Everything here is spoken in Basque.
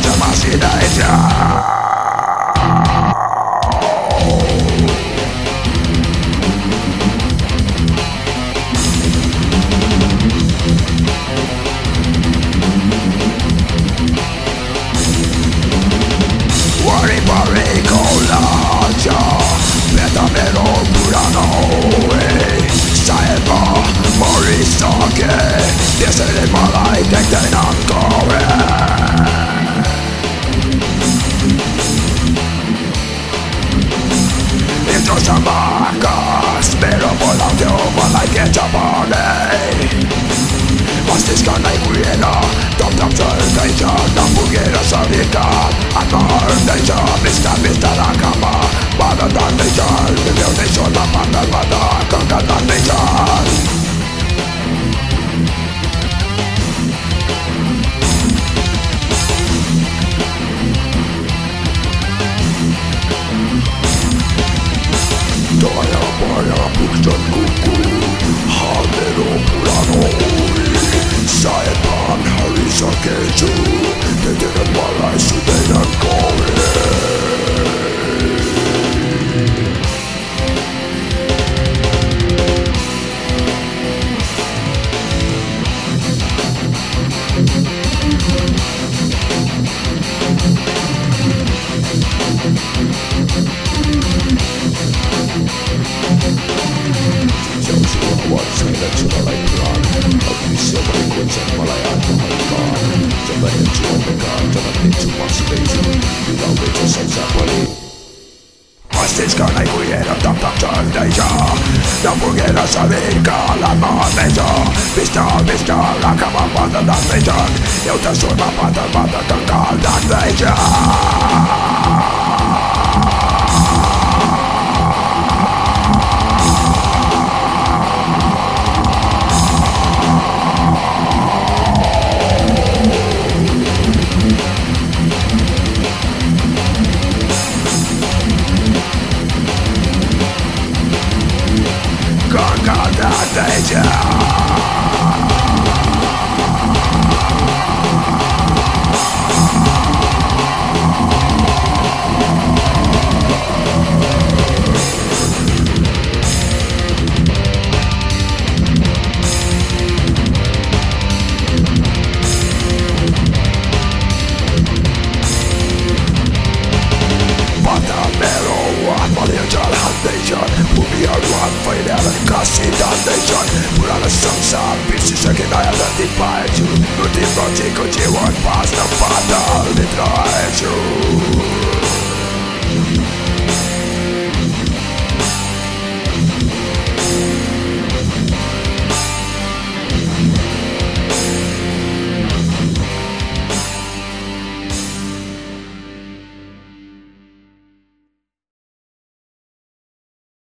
de uma Into samakas Pero volam te malaj, kecha bane Vastiskan ei kuljena Tom tom sörteisä Tampukira savika Anna örteisä Mistä mistä rakama Padotan teisä Hyviöteisä Syskan ei kuljeteta taksa yhteisöä Naapurikirjassa vilkaalan maahan pesoo Pistää, pistää, rakavan valtata pesön Jouten surma valtata kankaan tähteisöä 代价 pacified you But this logical you are past the father,